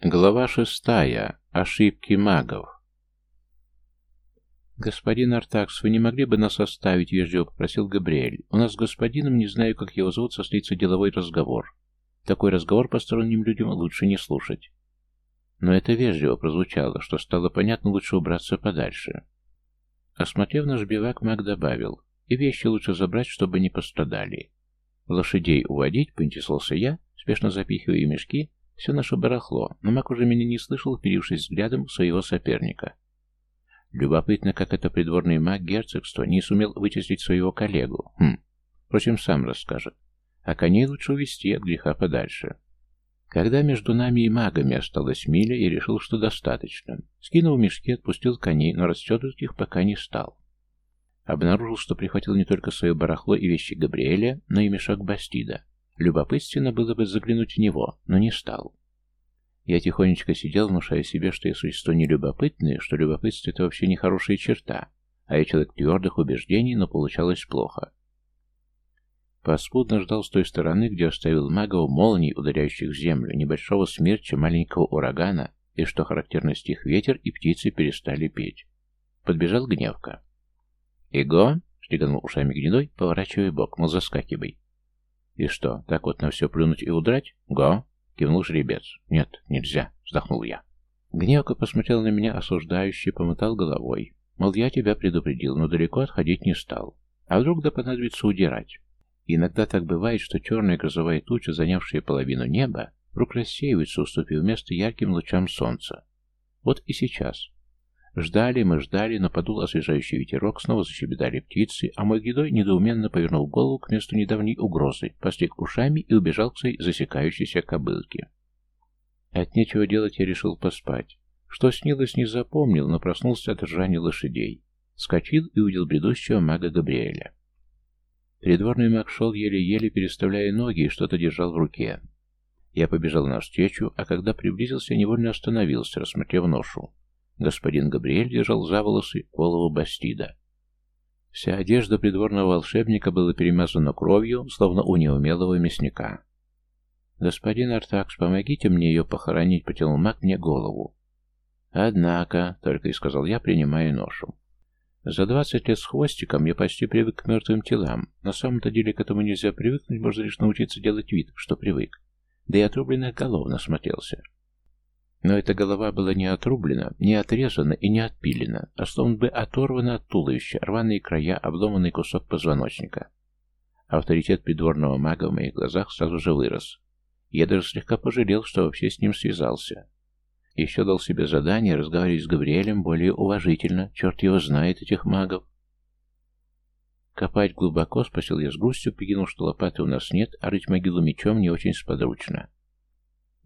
Глава шестая. Ошибки магов. «Господин Артакс, вы не могли бы нас оставить?» — вежливо попросил Габриэль. «У нас с господином, не знаю, как его зовут, состоится деловой разговор. Такой разговор посторонним людям лучше не слушать». Но это вежливо прозвучало, что стало понятно, лучше убраться подальше. Осмотрев наш бивак, маг добавил, «И вещи лучше забрать, чтобы не пострадали». «Лошадей уводить?» — поинтересовался я, спешно запихивая мешки, все наше барахло, но маг уже меня не слышал, вперившись взглядом своего соперника. Любопытно, как это придворный маг герцогства не сумел вычислить своего коллегу. Хм, впрочем, сам расскажет. А коней лучше увести от греха подальше. Когда между нами и магами осталась миля, я решил, что достаточно. Скинул мешки, отпустил коней, но расстегивать их пока не стал. Обнаружил, что прихватил не только свое барахло и вещи Габриэля, но и мешок Бастида. Любопытственно было бы заглянуть в него, но не стал. Я тихонечко сидел, внушая себе, что я существо не любопытное, что любопытство — это вообще не хорошая черта, а я человек твердых убеждений, но получалось плохо. Паспудно ждал с той стороны, где оставил магов молний, ударяющих в землю, небольшого смерча, маленького урагана, и, что характерно, стих ветер, и птицы перестали петь. Подбежал гневка. «Эго!» — штиганул ушами гнедой, поворачивая бок, мол, заскакивай. «И что, так вот на все плюнуть и удрать? Го!» — кивнул жеребец. «Нет, нельзя!» — вздохнул я. Гневка посмотрел на меня осуждающе, помотал головой. Мол, я тебя предупредил, но далеко отходить не стал. А вдруг да понадобится удирать? иногда так бывает, что черная грозовая туча, занявшая половину неба, вдруг рассеивается, уступив место ярким лучам солнца. Вот и сейчас. Ждали мы, ждали, но подул освежающий ветерок, снова защебетали птицы, а мой гидой недоуменно повернул голову к месту недавней угрозы, постиг ушами и убежал к своей засекающейся кобылке. От нечего делать я решил поспать. Что снилось, не запомнил, но проснулся от ржания лошадей. Скочил и увидел бредущего мага Габриэля. Придворный маг шел еле-еле, переставляя ноги, и что-то держал в руке. Я побежал навстречу, а когда приблизился, невольно остановился, рассмотрев ношу. Господин Габриэль держал за волосы голову Бастида. Вся одежда придворного волшебника была перемазана кровью, словно у неумелого мясника. «Господин Артакс, помогите мне ее похоронить», — потянул маг мне голову. «Однако», — только и сказал я, принимая ношу. «За двадцать лет с хвостиком я почти привык к мертвым телам. На самом-то деле к этому нельзя привыкнуть, можно лишь научиться делать вид, что привык. Да и отрубленных голов насмотрелся. Но эта голова была не отрублена, не отрезана и не отпилена, а словно бы оторвана от туловища, рваные края, обломанный кусок позвоночника. Авторитет придворного мага в моих глазах сразу же вырос. Я даже слегка пожалел, что вообще с ним связался. Еще дал себе задание разговаривать с Габриэлем более уважительно, черт его знает, этих магов. Копать глубоко, спросил я с грустью, прикинул, что лопаты у нас нет, а рыть могилу мечом не очень сподручно.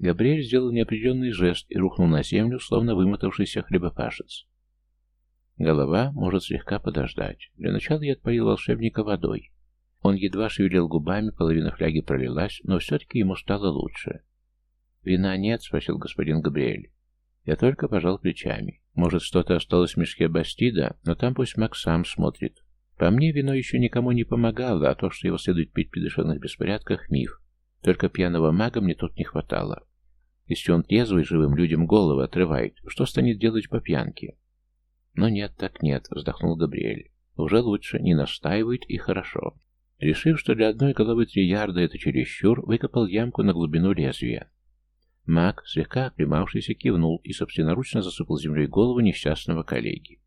Габриэль сделал неопределенный жест и рухнул на землю, словно вымотавшийся хлебопашец. Голова может слегка подождать. Для начала я отпоил волшебника водой. Он едва шевелил губами, половина фляги пролилась, но все-таки ему стало лучше. «Вина нет?» — спросил господин Габриэль. Я только пожал плечами. Может, что-то осталось в мешке Бастида, но там пусть Макс сам смотрит. По мне, вино еще никому не помогало, а то, что его следует пить при душевных беспорядках, миф. Только пьяного мага мне тут не хватало. Если он трезвый, живым людям головы отрывает, что станет делать по пьянке? Но нет, так нет, вздохнул Габриэль. Уже лучше, не настаивает и хорошо. Решив, что для одной головы три ярда это чересчур, выкопал ямку на глубину лезвия. Маг, слегка оклемавшийся, кивнул и собственноручно засыпал землей голову несчастного коллеги.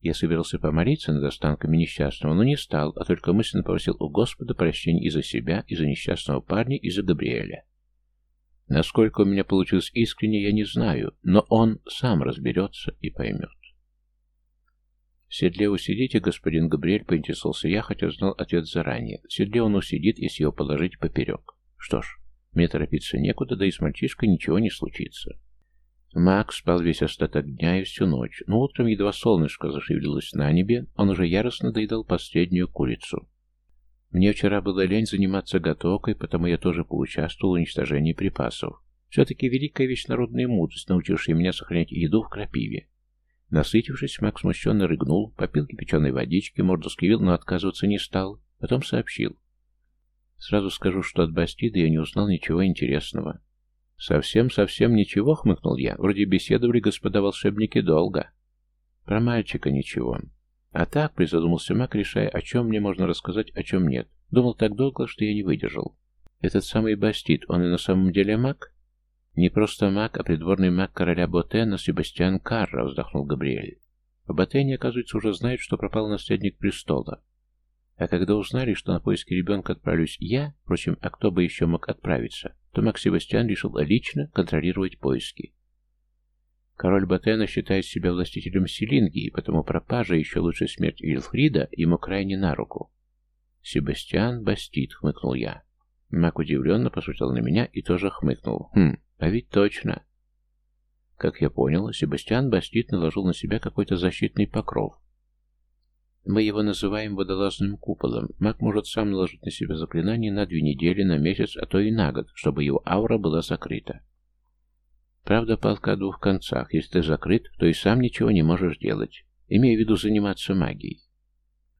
Я собирался помолиться над останками несчастного, но не стал, а только мысленно попросил у Господа прощения и за себя, и за несчастного парня, и за Габриэля. Насколько у меня получилось искренне, я не знаю, но он сам разберется и поймет. В седле усидите, господин Габриэль, поинтересовался я, хотя знал ответ заранее. В седле он усидит, если его положить поперек. Что ж, мне торопиться некуда, да и с мальчишкой ничего не случится. Макс спал весь остаток дня и всю ночь, но утром едва солнышко зашевелилось на небе, он уже яростно доедал последнюю курицу. Мне вчера было лень заниматься готовкой, потому я тоже поучаствовал в уничтожении припасов. Все-таки великая вещь народная мудрость, научившая меня сохранять еду в крапиве. Насытившись, Макс смущенно рыгнул, попил кипяченой водички, морду скривил, но отказываться не стал. Потом сообщил. Сразу скажу, что от Бастида я не узнал ничего интересного. Совсем-совсем ничего, хмыкнул я. Вроде беседовали господа волшебники долго. Про мальчика ничего. А так, призадумался Мак, решая, о чем мне можно рассказать, о чем нет. Думал так долго, что я не выдержал. Этот самый Бастит, он и на самом деле маг? Не просто маг, а придворный маг короля Ботена Себастьян Карра, вздохнул Габриэль. В Ботене, оказывается, уже знают, что пропал наследник престола. А когда узнали, что на поиски ребенка отправлюсь я, впрочем, а кто бы еще мог отправиться, то Мак Себастьян решил лично контролировать поиски. Король Батена считает себя властителем Селингии, потому пропажа, еще лучше смерть Вильфрида, ему крайне на руку. «Себастьян Бастит», — хмыкнул я. Мак удивленно посмотрел на меня и тоже хмыкнул. «Хм, а ведь точно». Как я понял, Себастьян Бастит наложил на себя какой-то защитный покров. Мы его называем водолазным куполом. Маг может сам наложить на себя заклинание на две недели, на месяц, а то и на год, чтобы его аура была закрыта. Правда, палка о двух концах. Если ты закрыт, то и сам ничего не можешь делать. Имея в виду заниматься магией.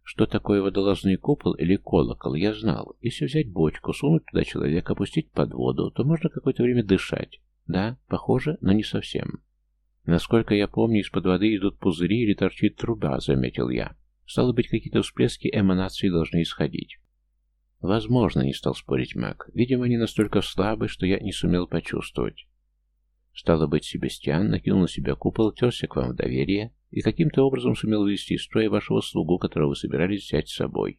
Что такое водолазный купол или колокол, я знал. Если взять бочку, сунуть туда человека, опустить под воду, то можно какое-то время дышать. Да, похоже, но не совсем. Насколько я помню, из-под воды идут пузыри или торчит труба, заметил я. Стало быть, какие-то всплески эманации должны исходить. Возможно, не стал спорить маг. Видимо, они настолько слабы, что я не сумел почувствовать. Стало быть, Себастьян накинул на себя купол, терся к вам в доверие и каким-то образом сумел вывести из строя вашего слугу, которого вы собирались взять с собой.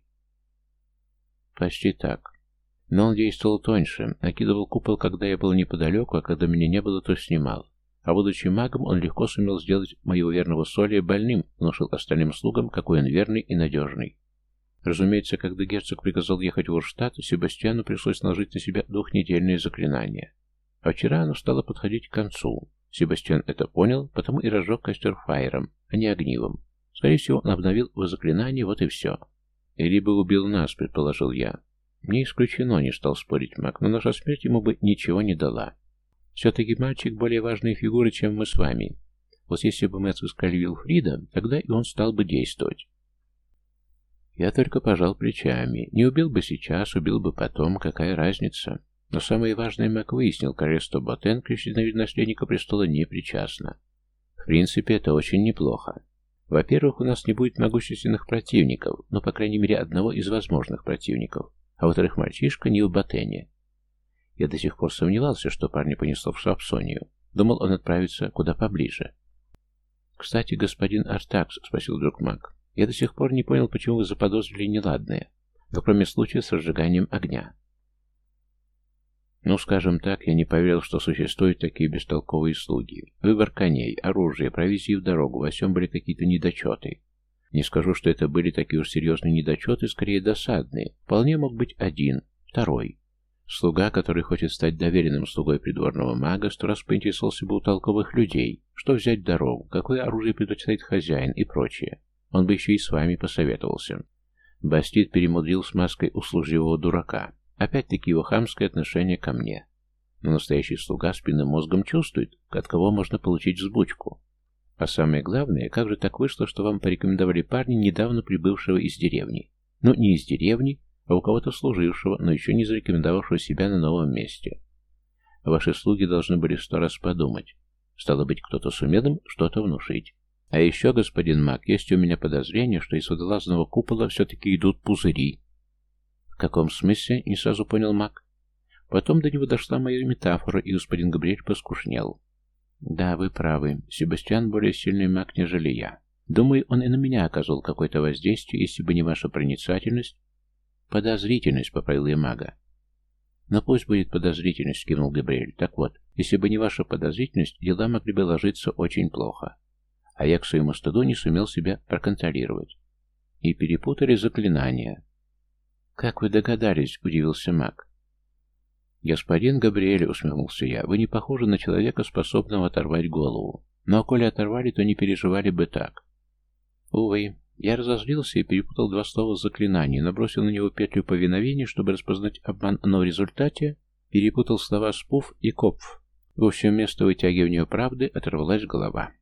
Почти так. Но он действовал тоньше, накидывал купол, когда я был неподалеку, а когда меня не было, то снимал. А будучи магом, он легко сумел сделать моего верного Солия больным, внушил остальным слугам, какой он верный и надежный. Разумеется, когда герцог приказал ехать в Урштадт, Себастьяну пришлось наложить на себя двухнедельное заклинание. А вчера оно стало подходить к концу. Себастьян это понял, потому и разжег костер фаером, а не огнивом. Скорее всего, он обновил его заклинание, вот и все. Или бы убил нас, предположил я. Не исключено, не стал спорить маг, но наша смерть ему бы ничего не дала. Все-таки мальчик более важная фигура, чем мы с вами. Вот если бы мы отыскали Вилфрида, тогда и он стал бы действовать. Я только пожал плечами. Не убил бы сейчас, убил бы потом, какая разница? Но самое важное Мак выяснил, королевство Ботен к исчезновению наследника престола не причастно. В принципе, это очень неплохо. Во-первых, у нас не будет могущественных противников, ну, по крайней мере, одного из возможных противников. А во-вторых, мальчишка не в Ботене. Я до сих пор сомневался, что парня понесло в Шапсонию. Думал, он отправится куда поближе. «Кстати, господин Артакс», — спросил друг Мак, — «я до сих пор не понял, почему вы заподозрили неладное, но кроме случая с разжиганием огня. Ну, скажем так, я не поверил, что существуют такие бестолковые слуги. Выбор коней, оружие, провизии в дорогу, во всем были какие-то недочеты. Не скажу, что это были такие уж серьезные недочеты, скорее досадные. Вполне мог быть один, второй. Слуга, который хочет стать доверенным слугой придворного мага, сто раз поинтересовался бы у толковых людей, что взять дорогу, какое оружие предпочитает хозяин и прочее. Он бы еще и с вами посоветовался. Бастит перемудрил с маской услужливого дурака. Опять-таки его хамское отношение ко мне. Но настоящий слуга спинным мозгом чувствует, от кого можно получить взбучку. А самое главное, как же так вышло, что вам порекомендовали парня, недавно прибывшего из деревни? Ну, не из деревни, а у кого-то служившего, но еще не зарекомендовавшего себя на новом месте. Ваши слуги должны были сто раз подумать. Стало быть, кто-то сумел им что-то внушить. А еще, господин Мак, есть у меня подозрение, что из водолазного купола все-таки идут пузыри, «В каком смысле?» — не сразу понял маг. Потом до него дошла моя метафора, и господин Габриэль поскушнел. «Да, вы правы. Себастьян более сильный маг, нежели я. Думаю, он и на меня оказывал какое-то воздействие, если бы не ваша проницательность». «Подозрительность», — поправил я мага. «Но пусть будет подозрительность», — кивнул Габриэль. «Так вот, если бы не ваша подозрительность, дела могли бы ложиться очень плохо. А я к своему стыду не сумел себя проконтролировать. И перепутали заклинания. «Как вы догадались?» — удивился маг. «Господин Габриэль», — усмехнулся я, — «вы не похожи на человека, способного оторвать голову. Но коли оторвали, то не переживали бы так». Увы, я разозлился и перепутал два слова заклинания, набросил на него петлю повиновения, чтобы распознать обман, но в результате перепутал слова «спуф» и «копф». В общем, вместо вытягивания правды оторвалась голова.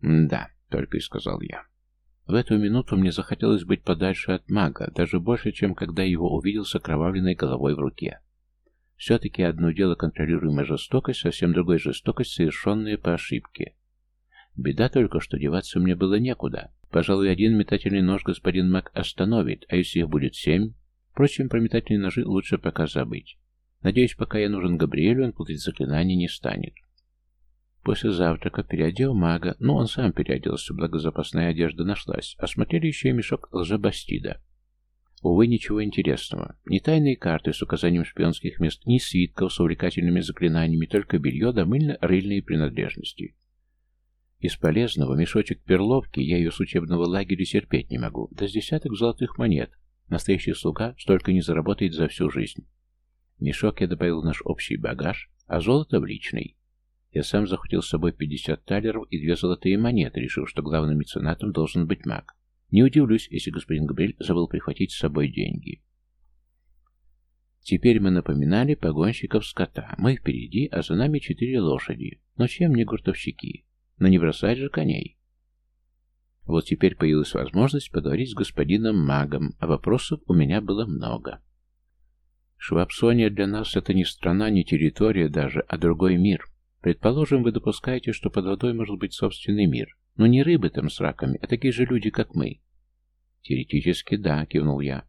«Да», — только и сказал я. В эту минуту мне захотелось быть подальше от мага, даже больше, чем когда его увидел с окровавленной головой в руке. Все-таки одно дело контролируемая жестокость, совсем другой жестокость, совершенная по ошибке. Беда только, что деваться мне было некуда. Пожалуй, один метательный нож господин Мак остановит, а если их будет семь? Впрочем, про метательные ножи лучше пока забыть. Надеюсь, пока я нужен Габриэлю, он путать заклинания не станет. После завтрака переодел мага, ну, он сам переоделся, благо запасная одежда нашлась, осмотрели еще и мешок лжебастида. Увы, ничего интересного. Ни тайные карты с указанием шпионских мест, ни свитков с увлекательными заклинаниями, только белье да мыльно-рыльные принадлежности. Из полезного мешочек перловки я ее с учебного лагеря терпеть не могу, да с десяток золотых монет. Настоящий слуга столько не заработает за всю жизнь. Мешок я добавил в наш общий багаж, а золото в личный. Я сам захватил с собой 50 талеров и две золотые монеты, решив, что главным меценатом должен быть маг. Не удивлюсь, если господин Габриэль забыл прихватить с собой деньги. Теперь мы напоминали погонщиков скота. Мы впереди, а за нами четыре лошади. Но чем не гуртовщики? Но не бросать же коней. Вот теперь появилась возможность поговорить с господином магом, а вопросов у меня было много. Швабсония для нас это не страна, не территория даже, а другой мир. Предположим, вы допускаете, что под водой может быть собственный мир. Но не рыбы там с раками, а такие же люди, как мы. Теоретически, да, кивнул я.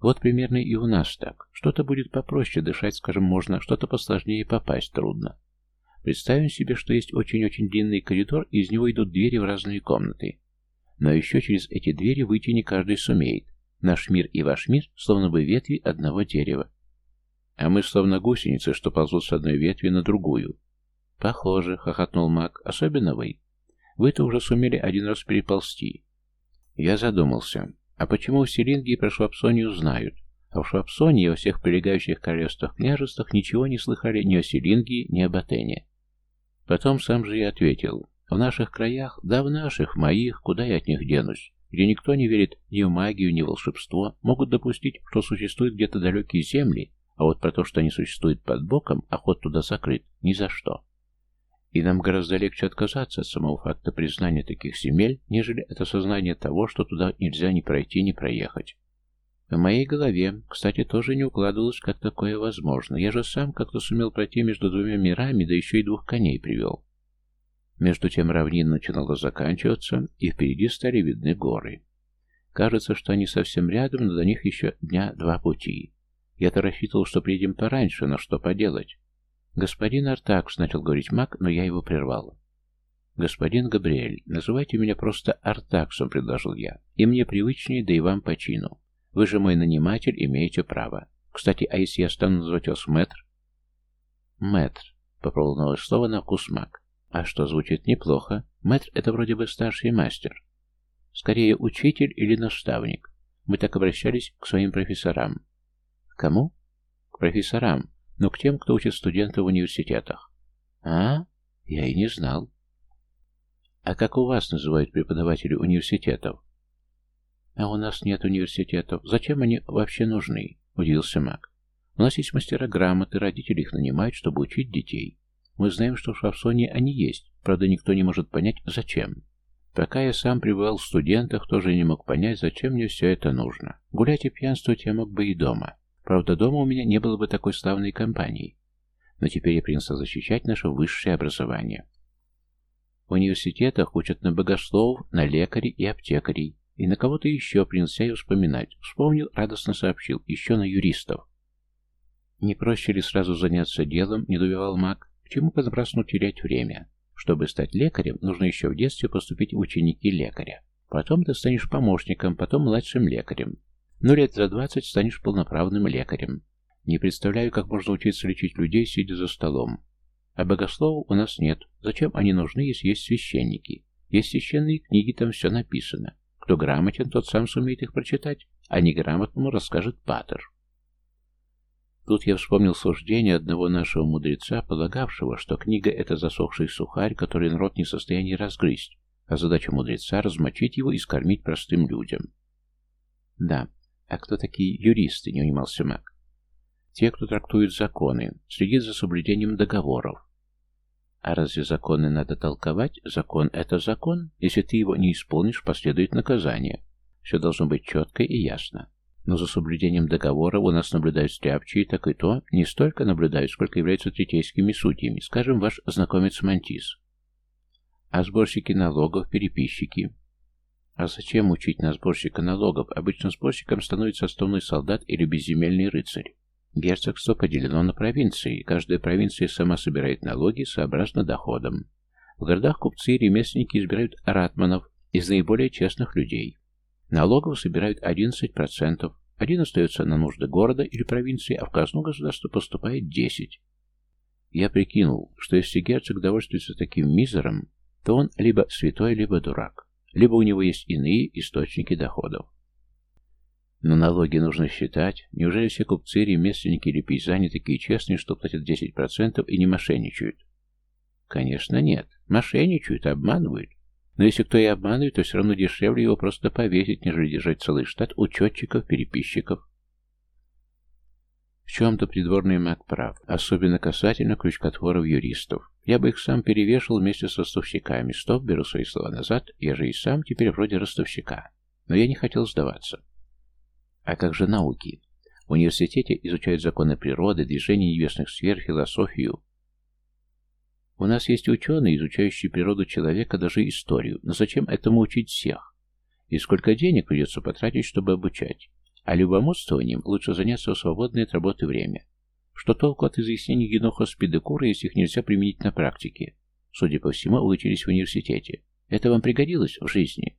Вот примерно и у нас так. Что-то будет попроще дышать, скажем, можно, что-то посложнее попасть трудно. Представим себе, что есть очень-очень длинный коридор, и из него идут двери в разные комнаты. Но еще через эти двери выйти не каждый сумеет. Наш мир и ваш мир словно бы ветви одного дерева. А мы словно гусеницы, что ползут с одной ветви на другую. Похоже, хохотнул маг, особенно вы. Вы-то уже сумели один раз переползти. Я задумался. А почему в Селингии про Швабсонию знают? А в Швабсонии и во всех прилегающих королевствах княжествах ничего не слыхали ни о Селингии, ни об Атене. Потом сам же и ответил. В наших краях, да в наших, моих, куда я от них денусь? Где никто не верит ни в магию, ни в волшебство, могут допустить, что существуют где-то далекие земли, а вот про то, что они существуют под боком, а ход туда закрыт, ни за что. И нам гораздо легче отказаться от самого факта признания таких земель, нежели от осознания того, что туда нельзя ни пройти, ни проехать. В моей голове, кстати, тоже не укладывалось, как такое возможно. Я же сам как-то сумел пройти между двумя мирами, да еще и двух коней привел. Между тем равнина начинала заканчиваться, и впереди стали видны горы. Кажется, что они совсем рядом, но до них еще дня два пути. Я-то рассчитывал, что приедем пораньше, но что поделать. «Господин Артакс», — начал говорить маг, но я его прервал. «Господин Габриэль, называйте меня просто Артаксом», — предложил я. «И мне привычнее, да и вам по чину. Вы же мой наниматель, имеете право. Кстати, а если я стану называть вас мэтр?» «Мэтр», — попробовал новое слово на вкус маг. «А что, звучит неплохо. Мэтр — это вроде бы старший мастер. Скорее, учитель или наставник. Мы так обращались к своим профессорам». «Кому?» «К профессорам но к тем, кто учит студентов в университетах. А? Я и не знал. А как у вас называют преподаватели университетов? А у нас нет университетов. Зачем они вообще нужны? Удивился Мак. У нас есть мастера грамоты, родители их нанимают, чтобы учить детей. Мы знаем, что в Шавсоне они есть, правда, никто не может понять, зачем. Пока я сам пребывал в студентах, тоже не мог понять, зачем мне все это нужно. Гулять и пьянствовать я мог бы и дома. Правда, дома у меня не было бы такой славной компании. Но теперь я принялся защищать наше высшее образование. В университетах учат на богословов, на лекарей и аптекарей. И на кого-то еще принялся я вспоминать. Вспомнил, радостно сообщил, еще на юристов. Не проще ли сразу заняться делом, не добивал маг? К чему понапрасну терять время? Чтобы стать лекарем, нужно еще в детстве поступить в ученики лекаря. Потом ты станешь помощником, потом младшим лекарем. Но лет за двадцать станешь полноправным лекарем. Не представляю, как можно учиться лечить людей, сидя за столом. А богословов у нас нет. Зачем они нужны, если есть священники? Есть священные книги, там все написано. Кто грамотен, тот сам сумеет их прочитать, а неграмотному расскажет патер. Тут я вспомнил суждение одного нашего мудреца, полагавшего, что книга — это засохший сухарь, который народ не в состоянии разгрызть, а задача мудреца — размочить его и скормить простым людям. Да, «А кто такие юристы?» — не унимался маг. «Те, кто трактует законы, следит за соблюдением договоров». «А разве законы надо толковать? Закон — это закон. Если ты его не исполнишь, последует наказание. Все должно быть четко и ясно. Но за соблюдением договора у нас наблюдают стряпчие, так и то не столько наблюдают, сколько являются третейскими судьями, скажем, ваш знакомец Мантис. А сборщики налогов, переписчики. А зачем учить на сборщика налогов? Обычно сборщиком становится основной солдат или безземельный рыцарь. Герцогство поделено на провинции. Каждая провинция сама собирает налоги сообразно доходам. В городах купцы и ремесленники избирают ратманов из наиболее честных людей. Налогов собирают 11%, один остается на нужды города или провинции, а в казну государства поступает 10%. Я прикинул, что если герцог довольствуется таким мизером, то он либо святой, либо дурак, либо у него есть иные источники доходов. Но налоги нужно считать. Неужели все купцы, ремесленники или пейзане такие честные, что платят 10% и не мошенничают? Конечно, нет. Мошенничают, обманывают. Но если кто и обманывает, то все равно дешевле его просто повесить, нежели держать целый штат учетчиков, переписчиков. В чем-то придворный маг прав, особенно касательно крючкотворов-юристов. Я бы их сам перевешал вместе с ростовщиками. Стоп, беру свои слова назад, я же и сам теперь вроде ростовщика. Но я не хотел сдаваться. А как же науки? В университете изучают законы природы, движение небесных сфер, философию, у нас есть ученые, изучающие природу человека, даже историю, но зачем этому учить всех? И сколько денег придется потратить, чтобы обучать? А любомодствованием лучше заняться в свободное от работы время. Что толку от изъяснений геноха спидекура, если их нельзя применить на практике? Судя по всему, учились в университете. Это вам пригодилось в жизни?